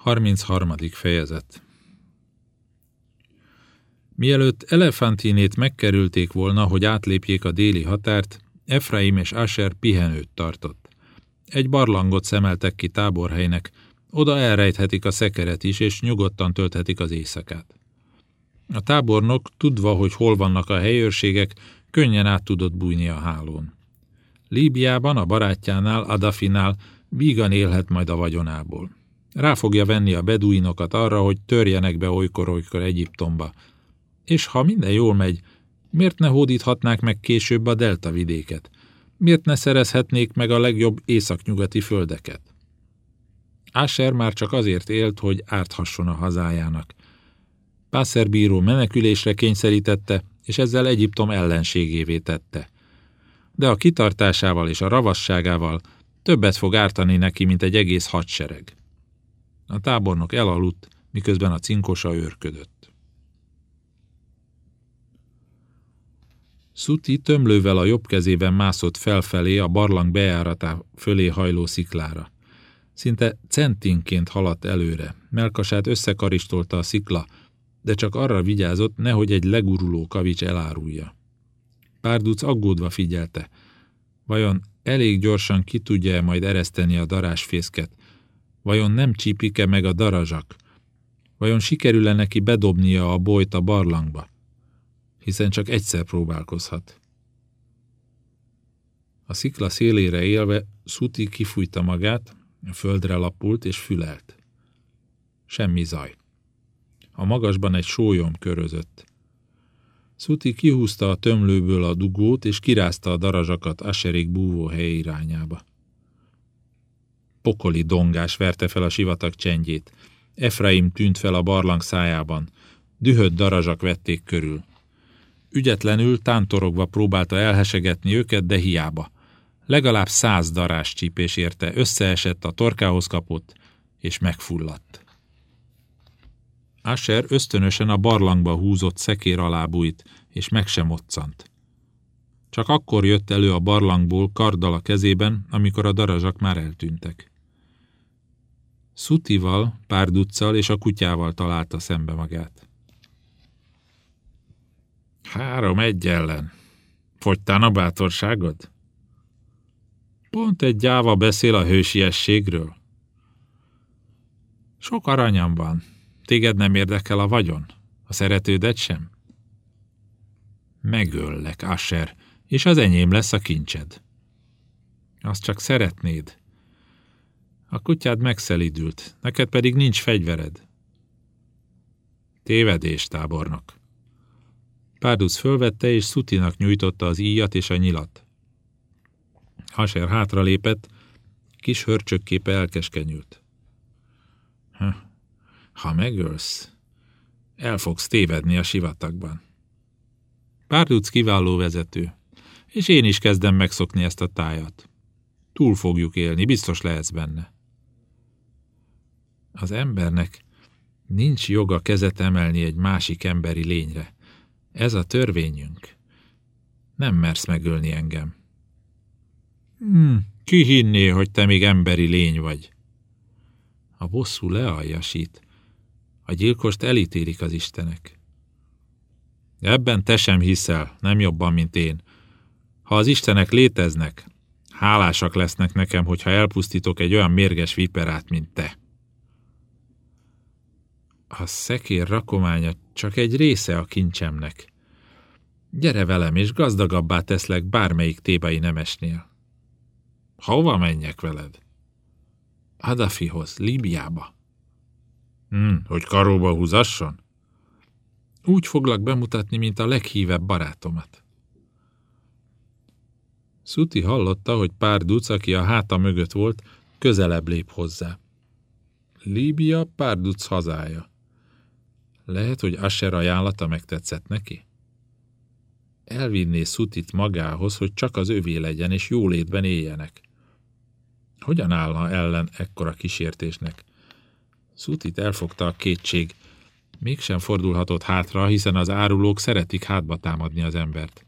33. fejezet Mielőtt Elefantinét megkerülték volna, hogy átlépjék a déli határt, Efraim és Asher pihenőt tartott. Egy barlangot szemeltek ki táborhelynek, oda elrejthetik a szekeret is, és nyugodtan tölthetik az éjszakát. A tábornok, tudva, hogy hol vannak a helyőrségek, könnyen át tudott bújni a hálón. Líbiában, a barátjánál, Adafinál vígan élhet majd a vagyonából. Rá fogja venni a beduinokat arra, hogy törjenek be olykor-olykor Egyiptomba. És ha minden jól megy, miért ne hódíthatnák meg később a delta vidéket? Miért ne szerezhetnék meg a legjobb északnyugati földeket? Asher már csak azért élt, hogy árthasson a hazájának. Pászer bíró menekülésre kényszerítette, és ezzel Egyiptom ellenségévé tette. De a kitartásával és a ravasságával többet fog ártani neki, mint egy egész hadsereg. A tábornok elaludt, miközben a cinkosa őrködött. Szuti tömlővel a jobb kezében mászott felfelé a barlang bejáratá fölé hajló sziklára. Szinte centinként haladt előre, melkasát összekaristolta a szikla, de csak arra vigyázott, nehogy egy leguruló kavics elárulja. Párduc aggódva figyelte. Vajon elég gyorsan ki tudja -e majd ereszteni a darásfészket, Vajon nem csípik-e meg a darazsak? Vajon sikerül-e neki bedobnia a bolyt a barlangba? Hiszen csak egyszer próbálkozhat. A szikla szélére élve Szuti kifújta magát, földre lapult és fülelt. Semmi zaj. A magasban egy sólyom körözött. Szuti kihúzta a tömlőből a dugót, és kirázta a darazsakat Aserik búvó hely irányába. Pokoli dongás verte fel a sivatag csendjét. Efraim tűnt fel a barlang szájában. Dühött darazsak vették körül. Ügyetlenül, tántorogva próbálta elhesegetni őket, de hiába. Legalább száz darás csípés érte, összeesett, a torkához kapott, és megfulladt. Asher ösztönösen a barlangba húzott szekér alá bújt, és meg sem moccant. Csak akkor jött elő a barlangból karddal a kezében, amikor a darazsak már eltűntek. Szutival, párduccal és a kutyával találta szembe magát. Három egy ellen. Fogytán a bátorságod? Pont egy gyáva beszél a hősiességről. Sok aranyam van. Téged nem érdekel a vagyon? A szeretődet sem? Megöllek, Asher, és az enyém lesz a kincsed. Azt csak szeretnéd. A kutyád megszelidült, neked pedig nincs fegyvered. Tévedés, tábornok. Párduc fölvette, és Szutinak nyújtotta az íjat és a nyilat. Haser hátralépett, kis hörcsökképe elkeskenyült. Ha megölsz, el fogsz tévedni a sivatagban. Párduc kiváló vezető, és én is kezdem megszokni ezt a tájat. Túl fogjuk élni, biztos lehetsz benne. Az embernek nincs joga kezet emelni egy másik emberi lényre. Ez a törvényünk. Nem mersz megölni engem. Hmm, ki hinné, hogy te még emberi lény vagy? A bosszú lealjasít. A gyilkost elítélik az istenek. Ebben te sem hiszel, nem jobban, mint én. Ha az istenek léteznek, hálásak lesznek nekem, hogyha elpusztítok egy olyan mérges viperát, mint te. A szekér rakománya csak egy része a kincsemnek. Gyere velem, és gazdagabbá teszlek bármelyik tébai nemesnél. Hova menjek veled? Adafihoz, Líbiába. Hm, hogy karóba húzasson? Úgy foglak bemutatni, mint a leghívebb barátomat. Szuti hallotta, hogy pár duc, aki a háta mögött volt, közelebb lép hozzá. Líbia párduc hazája. Lehet, hogy Asher ajánlata megtetszett neki? Elvinné Szutit magához, hogy csak az övé legyen, és jólétben éljenek. Hogyan állna ellen ekkora kísértésnek? Szutit elfogta a kétség. Mégsem fordulhatott hátra, hiszen az árulók szeretik hátba támadni az embert.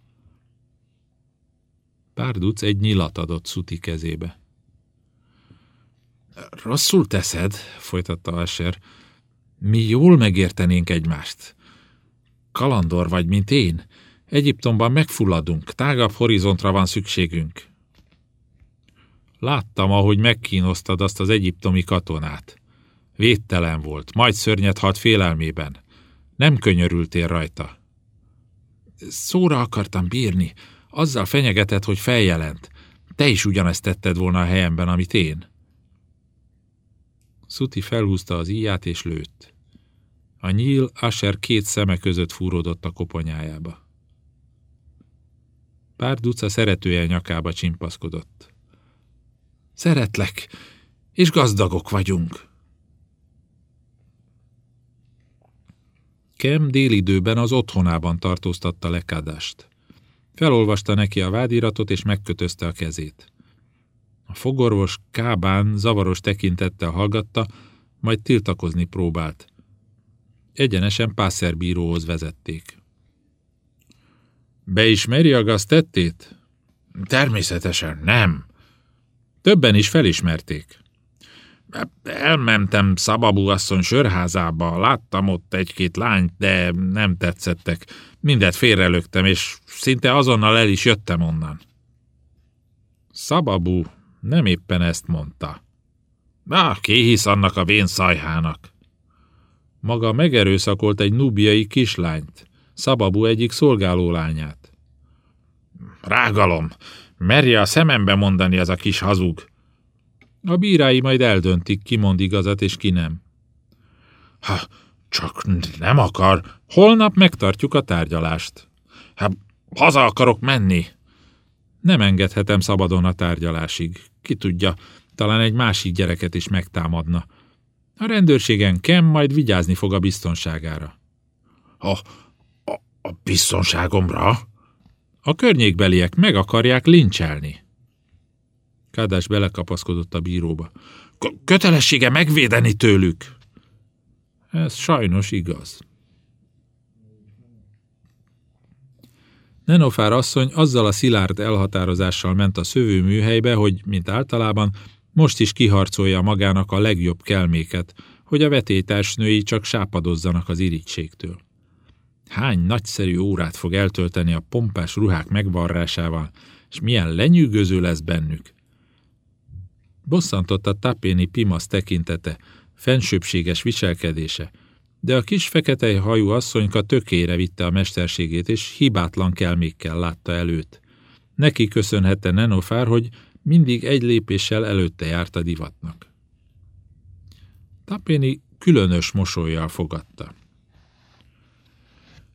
Párduc egy nyilat adott Szuti kezébe. Rosszul teszed, folytatta Asher. Mi jól megértenénk egymást. Kalandor vagy, mint én. Egyiptomban megfulladunk, tágabb horizontra van szükségünk. Láttam, ahogy megkínoztad azt az egyiptomi katonát. Védtelen volt, majd szörnyet halt félelmében. Nem könyörültél rajta. Szóra akartam bírni. Azzal fenyegetett, hogy feljelent. Te is ugyanezt tetted volna a helyemben, amit én. Szuti felhúzta az íját és lőtt. A nyíl Asher két szeme között fúródott a koponyájába. Pár duca szeretője nyakába csimpaszkodott. Szeretlek, és gazdagok vagyunk. Kem délidőben az otthonában tartóztatta lekádást. Felolvasta neki a vádiratot, és megkötözte a kezét. A fogorvos kábán zavaros tekintettel hallgatta, majd tiltakozni próbált. Egyenesen pászerbíróhoz vezették. Beismeri a gaztettét? Természetesen nem. Többen is felismerték. Elmentem Szababú asszony sörházába, láttam ott egy-két lányt, de nem tetszettek. Mindet félrelögtem, és szinte azonnal el is jöttem onnan. Szababú nem éppen ezt mondta. Na, ki hisz annak a vén szajhának? Maga megerőszakolt egy nubiai kislányt, Szababú egyik szolgáló lányát. Rágalom, merje a szemembe mondani az a kis hazug. A bírái majd eldöntik, ki mond igazat és ki nem. Ha, csak nem akar. Holnap megtartjuk a tárgyalást. Hát, haza akarok menni. Nem engedhetem szabadon a tárgyalásig. Ki tudja, talán egy másik gyereket is megtámadna. A rendőrségen Kem majd vigyázni fog a biztonságára. A, a, a biztonságomra? A környékbeliek meg akarják lincselni. Kádás belekapaszkodott a bíróba. Kötelessége megvédeni tőlük. Ez sajnos igaz. Nenofár asszony azzal a szilárd elhatározással ment a szövőműhelybe, hogy, mint általában, most is kiharcolja magának a legjobb kelméket, hogy a vetétársnői csak sápadozzanak az irítségtől. Hány nagyszerű órát fog eltölteni a pompás ruhák megvarrásával, és milyen lenyűgöző lesz bennük. Bosszantott a tapéni pimasz tekintete, fensőbséges viselkedése, de a kis fekete hajú asszonyka tökére vitte a mesterségét, és hibátlan kelmékkel látta előtt. Neki köszönhette Nenofár, hogy mindig egy lépéssel előtte járt a divatnak. Tapéni különös mosolyjal fogadta.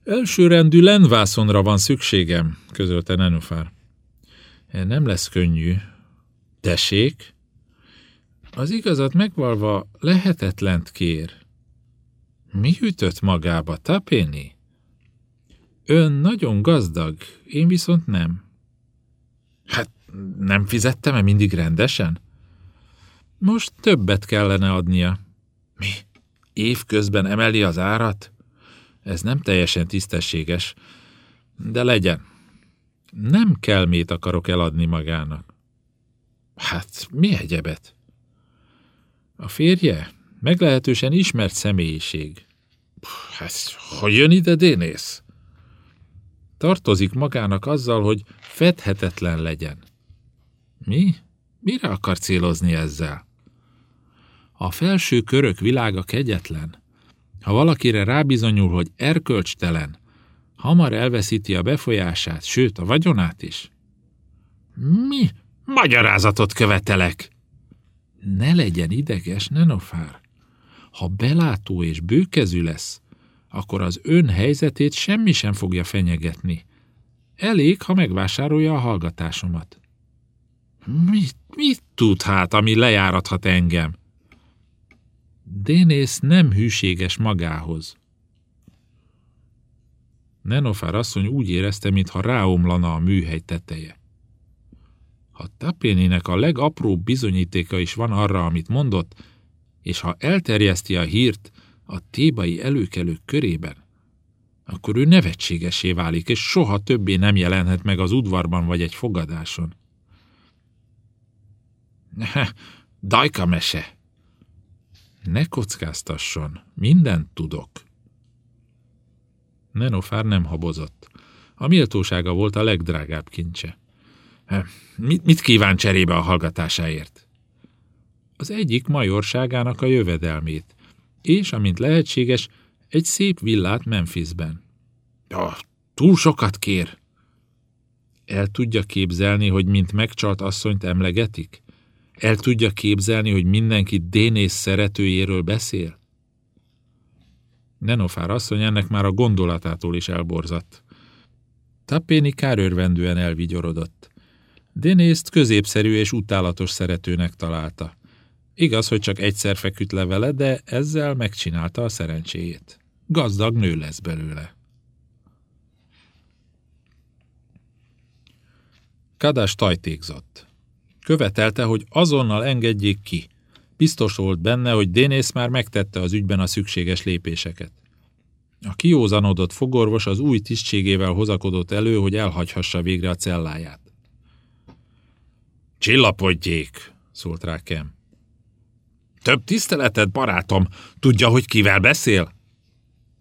Elsőrendű lenvászonra van szükségem, közölte Nenofár. Nem lesz könnyű. Tessék? Az igazat megvalva lehetetlent kér. Mi ütött magába, Tapéni? Ön nagyon gazdag, én viszont nem. Hát nem fizettem-e mindig rendesen? Most többet kellene adnia. Mi? Évközben emeli az árat? Ez nem teljesen tisztességes, de legyen. Nem kell mét akarok eladni magának. Hát, mi egyebet? A férje meglehetősen ismert személyiség. Hát, hogy jön ide, Dénész? Tartozik magának azzal, hogy fedhetetlen legyen. Mi? Mire akar célozni ezzel? A felső körök világa kegyetlen. Ha valakire rábizonyul, hogy erkölcstelen, hamar elveszíti a befolyását, sőt a vagyonát is. Mi? Magyarázatot követelek! Ne legyen ideges, Nenofár. Ha belátó és bőkezű lesz, akkor az ön helyzetét semmi sem fogja fenyegetni. Elég, ha megvásárolja a hallgatásomat. Mit, mit tud hát, ami lejárathat engem? Dénész nem hűséges magához. Nenofár asszony úgy érezte, mintha ráomlana a műhely teteje. Ha Tapéninek a legapróbb bizonyítéka is van arra, amit mondott, és ha elterjeszti a hírt a tébai előkelők körében, akkor ő nevetségesé válik, és soha többé nem jelenhet meg az udvarban vagy egy fogadáson. Dajka mese. Ne kockáztasson, mindent tudok. Nenofár nem habozott. A méltósága volt a legdrágább kincse. Mit, mit kíván cserébe a hallgatásáért? Az egyik majorságának a jövedelmét, és, amint lehetséges, egy szép villát Memphisben. Ja, túl sokat kér. El tudja képzelni, hogy mint megcsalt asszonyt emlegetik? El tudja képzelni, hogy mindenki Dénész szeretőjéről beszél? Nenofár asszony ennek már a gondolatától is elborzadt. Tappéni kárőrvendően elvigyorodott. Dénészt középszerű és utálatos szeretőnek találta. Igaz, hogy csak egyszer feküdt le vele, de ezzel megcsinálta a szerencséjét. Gazdag nő lesz belőle. Kadás tajtékzott. Követelte, hogy azonnal engedjék ki. Biztos volt benne, hogy Dénész már megtette az ügyben a szükséges lépéseket. A kiózanodott fogorvos az új tisztségével hozakodott elő, hogy elhagyhassa végre a celláját. Csillapodjék, szólt rá Kem. Több tiszteletet, barátom, tudja, hogy kivel beszél?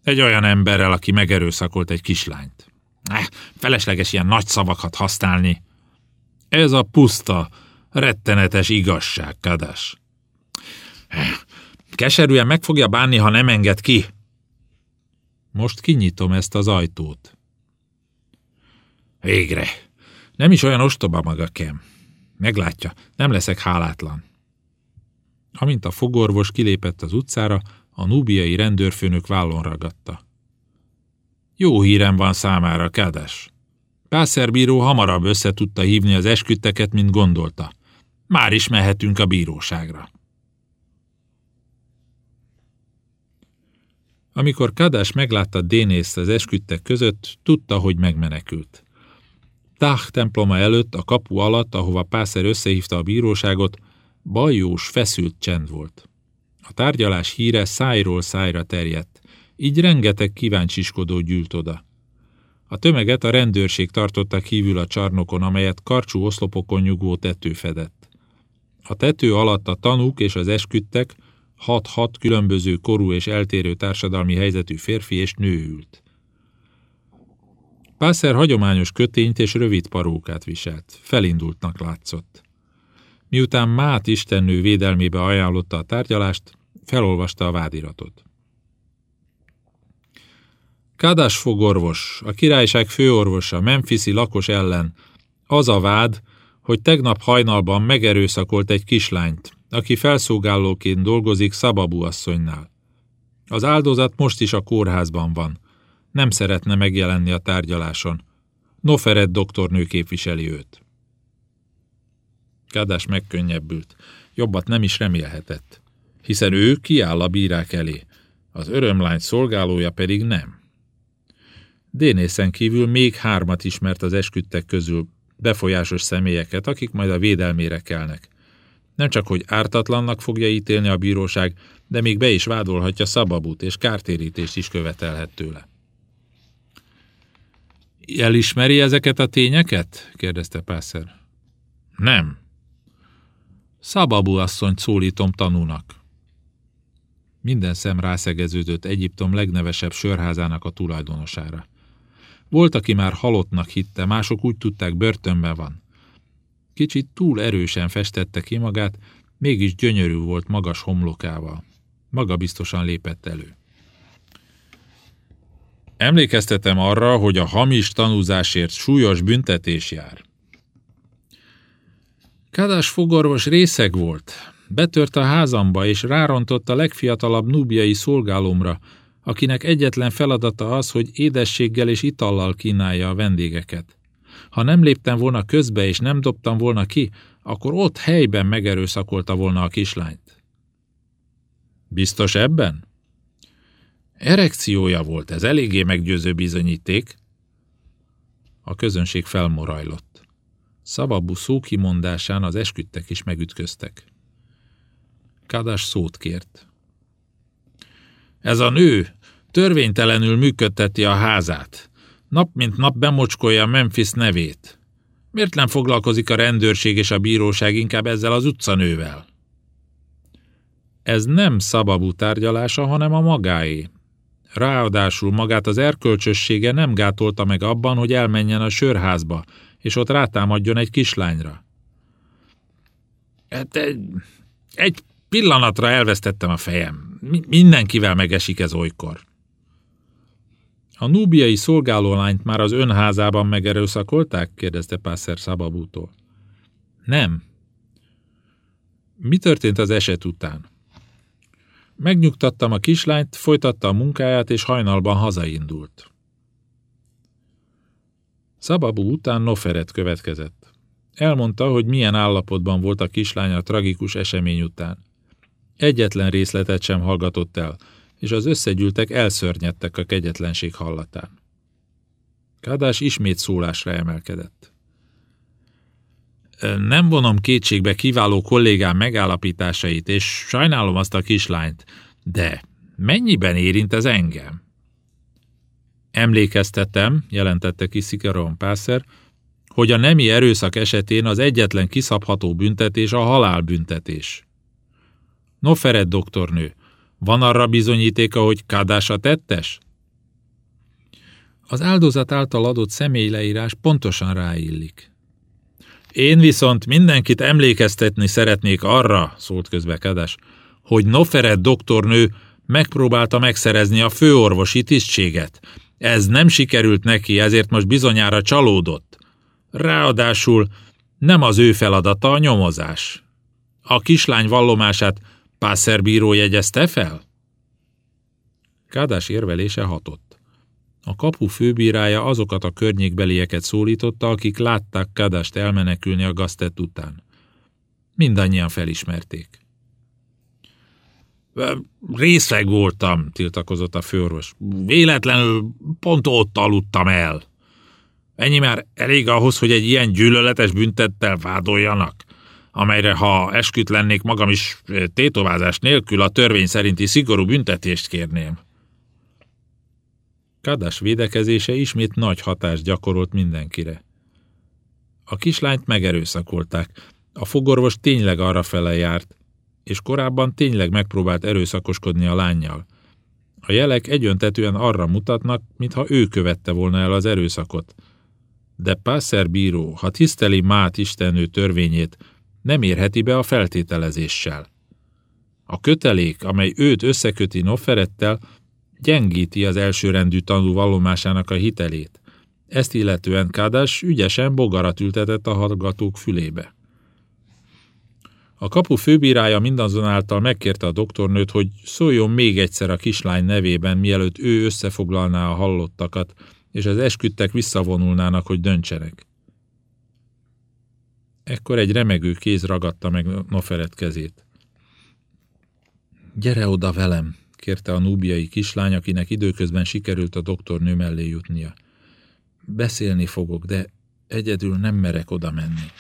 Egy olyan emberrel, aki megerőszakolt egy kislányt. Eh, felesleges ilyen nagy szavakat használni. Ez a puszta, rettenetes igazság, Kadas. Eh, keserűen meg fogja bánni, ha nem enged ki. Most kinyitom ezt az ajtót. Végre. Nem is olyan ostoba maga, Kem. Meglátja, nem leszek hálátlan. Amint a fogorvos kilépett az utcára, a nubiai rendőrfőnök vállon ragadta. Jó hírem van számára, Kádes. Pászerbíró hamarabb össze tudta hívni az esküdteket, mint gondolta. Már is mehetünk a bíróságra. Amikor Kadás meglátta Dénészt az esküdtek között, tudta, hogy megmenekült. Tach temploma előtt, a kapu alatt, ahova Pászer összehívta a bíróságot, bajós, feszült csend volt. A tárgyalás híre szájról szájra terjedt, így rengeteg kíváncsiskodó gyűlt oda. A tömeget a rendőrség tartotta kívül a csarnokon, amelyet karcsú oszlopokon nyugvó tető fedett. A tető alatt a tanúk és az esküdtek, hat-hat különböző korú és eltérő társadalmi helyzetű férfi és nő ült. Pászer hagyományos kötényt és rövid parókát viselt, felindultnak látszott. Miután Mát istennő védelmébe ajánlotta a tárgyalást, felolvasta a vádiratot. Kádás fogorvos, a királyság főorvosa, Memphisi lakos ellen az a vád, hogy tegnap hajnalban megerőszakolt egy kislányt, aki felszolgálóként dolgozik Szababú asszonynál. Az áldozat most is a kórházban van. Nem szeretne megjelenni a tárgyaláson. Noferet doktornő képviseli őt. Kádás megkönnyebbült. Jobbat nem is remélhetett. Hiszen ő kiáll a bírák elé, az örömlány szolgálója pedig nem. Dénészen kívül még hármat ismert az esküdtek közül, befolyásos személyeket, akik majd a védelmére kelnek. Nem csak, hogy ártatlannak fogja ítélni a bíróság, de még be is vádolhatja szababút, és kártérítést is követelhet tőle. Elismeri ezeket a tényeket? kérdezte Pászer. Nem. Szababú asszonyt szólítom tanúnak. Minden szem rászegeződött Egyiptom legnevesebb sörházának a tulajdonosára. Volt, aki már halottnak hitte, mások úgy tudták, börtönben van. Kicsit túl erősen festette ki magát, mégis gyönyörű volt magas homlokával. Maga biztosan lépett elő. Emlékeztetem arra, hogy a hamis tanúzásért súlyos büntetés jár. Kádás fogorvos részeg volt. Betört a házamba, és rárontott a legfiatalabb nubiai szolgálomra, akinek egyetlen feladata az, hogy édességgel és itallal kínálja a vendégeket. Ha nem léptem volna közbe és nem dobtam volna ki, akkor ott helyben megerőszakolta volna a kislányt. Biztos ebben? Erekciója volt, ez eléggé meggyőző bizonyíték. A közönség felmorajlott. Szababú szókimondásán az esküdtek is megütköztek. Kádás szót kért. Ez a nő törvénytelenül működteti a házát. Nap mint nap bemocskolja Memphis nevét. Miért nem foglalkozik a rendőrség és a bíróság inkább ezzel az utcanővel? Ez nem szababú tárgyalása, hanem a magáé. Ráadásul magát az erkölcsössége nem gátolta meg abban, hogy elmenjen a sörházba, és ott rátámadjon egy kislányra. Hát egy, egy pillanatra elvesztettem a fejem. Mindenkivel megesik ez olykor. A núbiai szolgálólányt már az önházában megerőszakolták? kérdezte Pászer Szababútól. Nem. Mi történt az eset után? Megnyugtattam a kislányt, folytatta a munkáját, és hajnalban hazaindult. Szababú után Noferet következett. Elmondta, hogy milyen állapotban volt a kislány a tragikus esemény után. Egyetlen részletet sem hallgatott el, és az összegyűltek elszörnyedtek a kegyetlenség hallatán. Kádás ismét szólásra emelkedett. Nem vonom kétségbe kiváló kollégám megállapításait, és sajnálom azt a kislányt, de mennyiben érint ez engem? Emlékeztetem, jelentette ki Szikaron Pászer, hogy a nemi erőszak esetén az egyetlen kiszabható büntetés a halálbüntetés. No, Fered doktornő, van arra bizonyítéka, hogy Kádása tettes? Az áldozat által adott személyleírás pontosan ráillik. Én viszont mindenkit emlékeztetni szeretnék arra, szólt közbe Kádás, hogy Noferet doktornő megpróbálta megszerezni a főorvosi tisztséget. Ez nem sikerült neki, ezért most bizonyára csalódott. Ráadásul nem az ő feladata a nyomozás. A kislány vallomását Pászer bíró jegyezte fel? Kádás érvelése hatott. A kapu főbírája azokat a környékbelieket szólította, akik látták Kadást elmenekülni a gaztett után. Mindannyian felismerték. Részeg voltam, tiltakozott a főorvos. Véletlenül pont ott aludtam el. Ennyi már elég ahhoz, hogy egy ilyen gyűlöletes büntettel vádoljanak amelyre ha esküt lennék magam is tétovázás nélkül a törvény szerinti szigorú büntetést kérném. Kádás védekezése ismét nagy hatást gyakorolt mindenkire. A kislányt megerőszakolták. A fogorvos tényleg arra fele járt, és korábban tényleg megpróbált erőszakoskodni a lányjal. A jelek egyöntetően arra mutatnak, mintha ő követte volna el az erőszakot. De Pászer bíró, ha tiszteli Mát Istenő törvényét, nem érheti be a feltételezéssel. A kötelék, amely őt összeköti Noferettel, gyengíti az elsőrendű tanú vallomásának a hitelét. Ezt illetően Kádás ügyesen bogarat ültetett a hallgatók fülébe. A kapu főbírája mindazonáltal megkérte a doktornőt, hogy szóljon még egyszer a kislány nevében, mielőtt ő összefoglalná a hallottakat, és az esküdtek visszavonulnának, hogy döntsenek. Ekkor egy remegő kéz ragadta meg Noferet kezét. Gyere oda velem, kérte a núbiai kislány, akinek időközben sikerült a doktornő mellé jutnia. Beszélni fogok, de egyedül nem merek oda menni.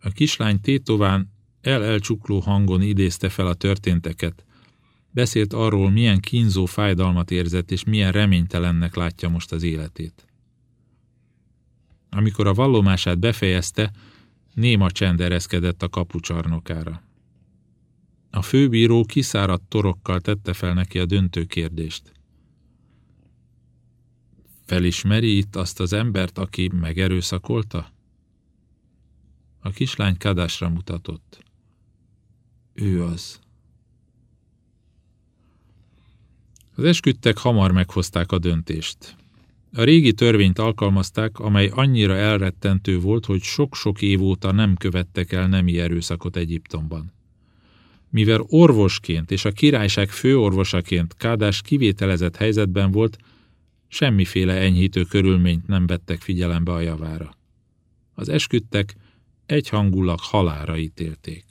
A kislány tétován el-elcsukló hangon idézte fel a történteket. Beszélt arról, milyen kínzó fájdalmat érzett, és milyen reménytelennek látja most az életét. Amikor a vallomását befejezte, néma csend ereszkedett a kapucsarnokára. A főbíró kiszáradt torokkal tette fel neki a döntő kérdést. Felismeri itt azt az embert, aki megerőszakolta? A kislány kadásra mutatott. Ő az. Az esküdtek hamar meghozták a döntést. A régi törvényt alkalmazták, amely annyira elrettentő volt, hogy sok-sok év óta nem követtek el nemi erőszakot Egyiptomban. Mivel orvosként és a királyság főorvosaként Kádás kivételezett helyzetben volt, semmiféle enyhítő körülményt nem vettek figyelembe a javára. Az esküdtek egyhangulag halára ítélték.